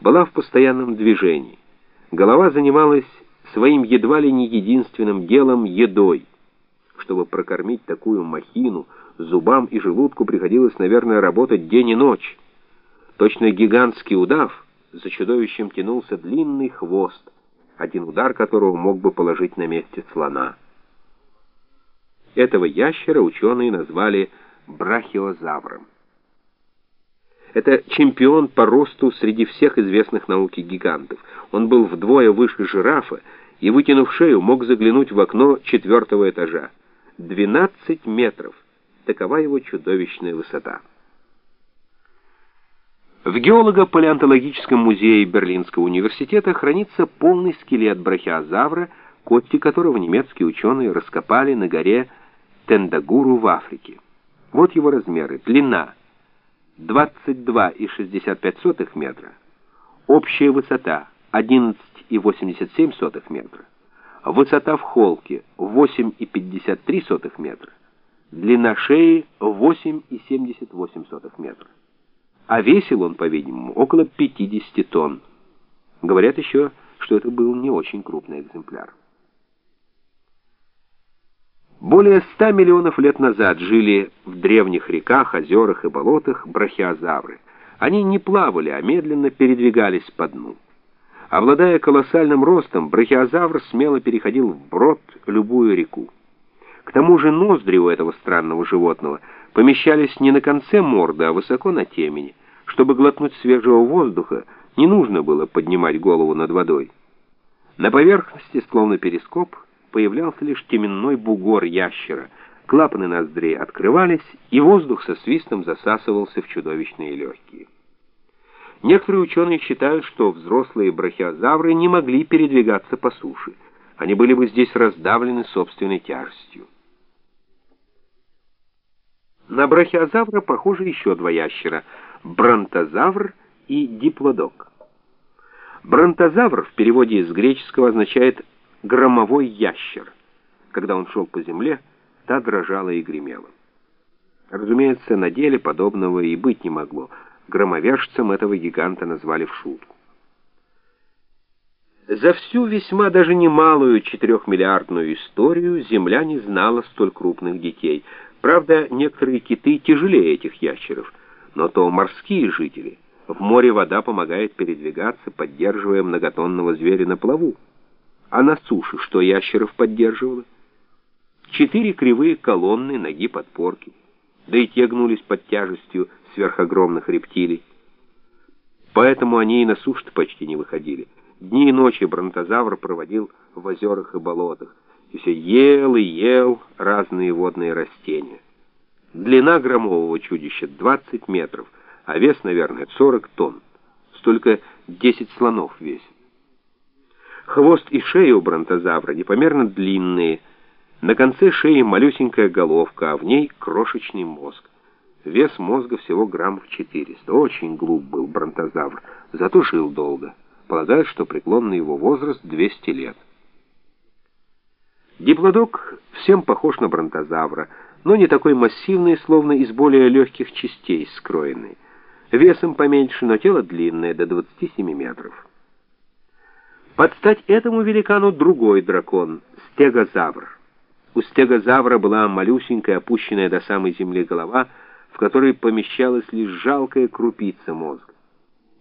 была в постоянном движении. Голова занималась своим едва ли не единственным делом — едой. Чтобы прокормить такую махину, зубам и желудку приходилось, наверное, работать день и ночь. Точно гигантский удав, за чудовищем тянулся длинный хвост, один удар которого мог бы положить на месте слона. Этого ящера ученые назвали брахиозавром. Это чемпион по росту среди всех известных науке гигантов. Он был вдвое выше жирафа и, вытянув шею, мог заглянуть в окно четвертого этажа. 12 метров. Такова его чудовищная высота. В геолого-палеонтологическом музее Берлинского университета хранится полный скелет брахиозавра, кости которого немецкие ученые раскопали на горе Тендагуру в Африке. Вот его размеры. Длина 22,65 метра. Общая высота 11,87 метра. Высота в холке 8,53 метра. Длина шеи 8,78 метра. А весил он, по-видимому, около 50 тонн. Говорят еще, что это был не очень крупный экземпляр. Более ста миллионов лет назад жили в древних реках, озерах и болотах брахиозавры. Они не плавали, а медленно передвигались по дну. Обладая колоссальным ростом, брахиозавр смело переходил вброд любую реку. К тому же ноздри у этого странного животного помещались не на конце морды, а высоко на темени. Чтобы глотнуть свежего воздуха, не нужно было поднимать голову над водой. На поверхности, словно перископ, появлялся лишь теменной бугор ящера. Клапаны ноздрей открывались, и воздух со свистом засасывался в чудовищные легкие. Некоторые ученые считают, что взрослые брахиозавры не могли передвигаться по суше. Они были бы здесь раздавлены собственной тяжестью. На брахиозавра похожи еще два ящера — бронтозавр и диплодок. Бронтозавр в переводе из греческого означает громовой ящер. Когда он шел по земле, та дрожала и гремела. Разумеется, на деле подобного и быть не могло. Громовержцем этого гиганта назвали в шутку. За всю весьма даже немалую четырехмиллиардную историю Земля не знала столь крупных детей. Правда, некоторые киты тяжелее этих ящеров, но то морские жители. В море вода помогает передвигаться, поддерживая многотонного зверя на плаву. А на суше что ящеров поддерживало? Четыре кривые колонны, ноги подпорки. Да и те гнулись под тяжестью сверхогромных рептилий. Поэтому они и на суше почти не выходили. Дни и ночи бронтозавр проводил в озерах и болотах. И все ел и ел разные водные растения. Длина громового чудища 20 метров, а вес, наверное, 40 тонн. Столько 10 слонов весит. Хвост и шея у бронтозавра непомерно длинные. На конце шеи малюсенькая головка, а в ней крошечный мозг. Вес мозга всего граммов 400. Очень глуп был бронтозавр, зато жил долго. Полагают, что преклонный его возраст 200 лет. Диплодок всем похож на бронтозавра, но не такой массивный, словно из более легких частей скроенный. Весом поменьше, но тело длинное, до 27 метров. Под стать этому великану другой дракон — стегозавр. У стегозавра была малюсенькая, опущенная до самой земли голова, в которой помещалась лишь жалкая крупица мозга.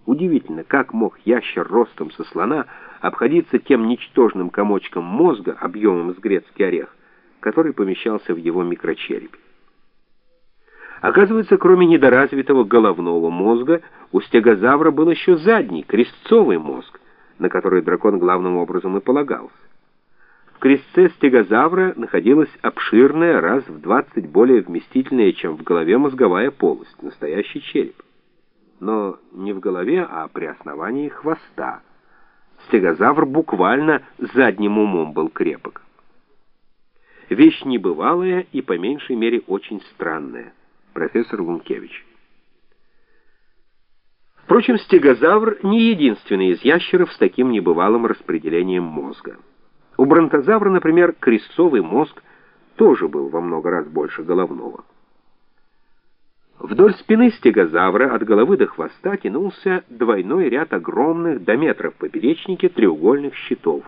Удивительно, как мог ящер ростом со слона обходиться тем ничтожным комочком мозга объемом с грецкий орех, который помещался в его микрочерепе. Оказывается, кроме недоразвитого головного мозга, у стегозавра был еще задний, крестцовый мозг, на который дракон главным образом и полагался. В крестце стегозавра находилась обширная, раз в 20 более вместительная, чем в голове мозговая полость, настоящий череп. Но не в голове, а при основании хвоста. Стегозавр буквально задним умом был крепок. Вещь небывалая и по меньшей мере очень странная. Профессор Гункевич. Впрочем, стегозавр не единственный из ящеров с таким небывалым распределением мозга. У бронтозавра, например, крестцовый мозг тоже был во много раз больше головного. Вдоль спины стегозавра от головы до хвоста тянулся двойной ряд огромных до метра в поперечнике треугольных щитов.